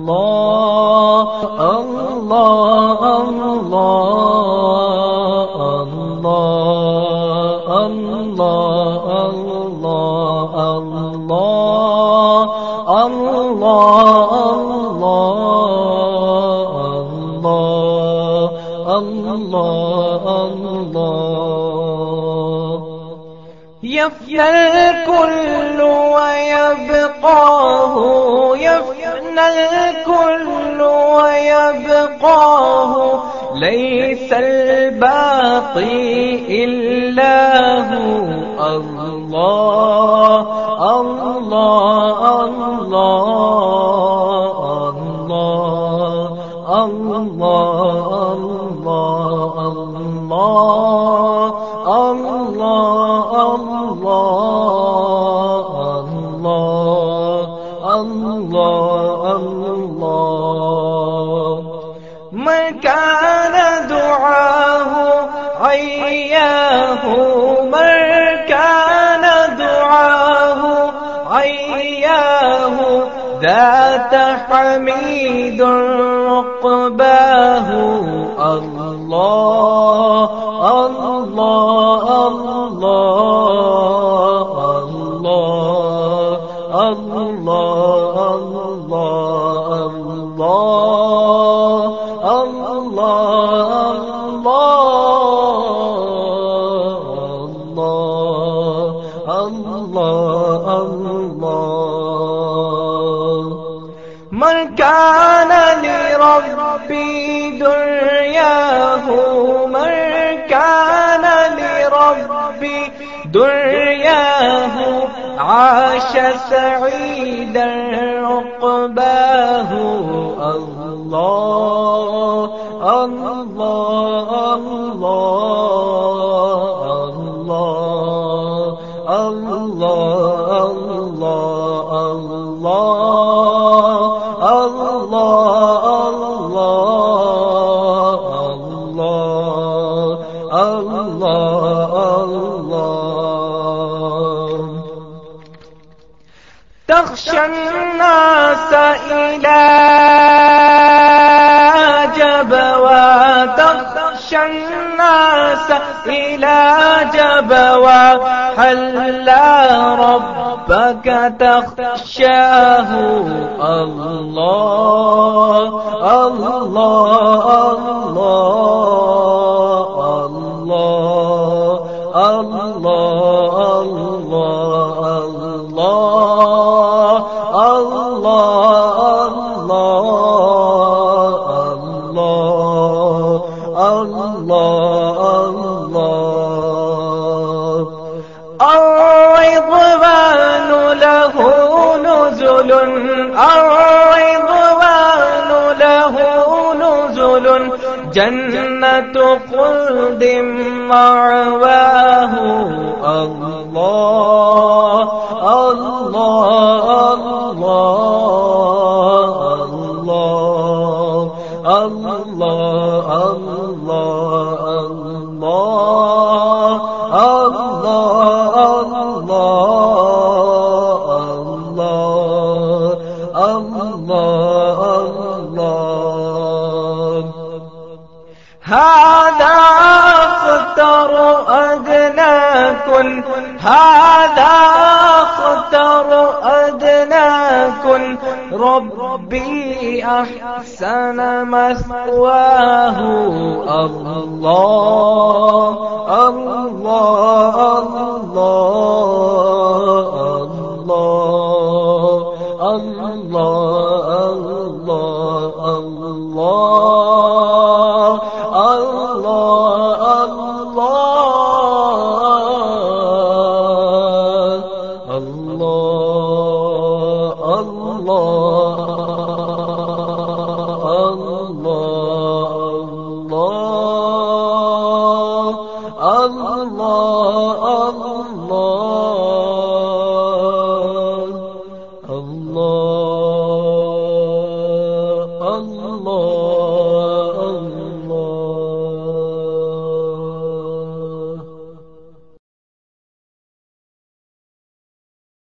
الله الله يفنى الكل ويبقاه يفنى الله ليس الباقي إلا هو الله الله الله الله الله الله الله حميد رقباه الله الله الله الله الله الله الله الله لربي دنياه من كان لربي دنياه عاش سعيدا عقباه الله الله الله الله الله الله الناس إلى جبوا تخشى الناس إلى جبوا هل ربك تخشاه؟ الله الله الله. الرضوان له نزل جنة خلد معواه الله الله الله الله هذا أدناكن هذا أخطر أدناكن ربي أحسن مثواه الله الله الله الله الله الله الله الله اللہ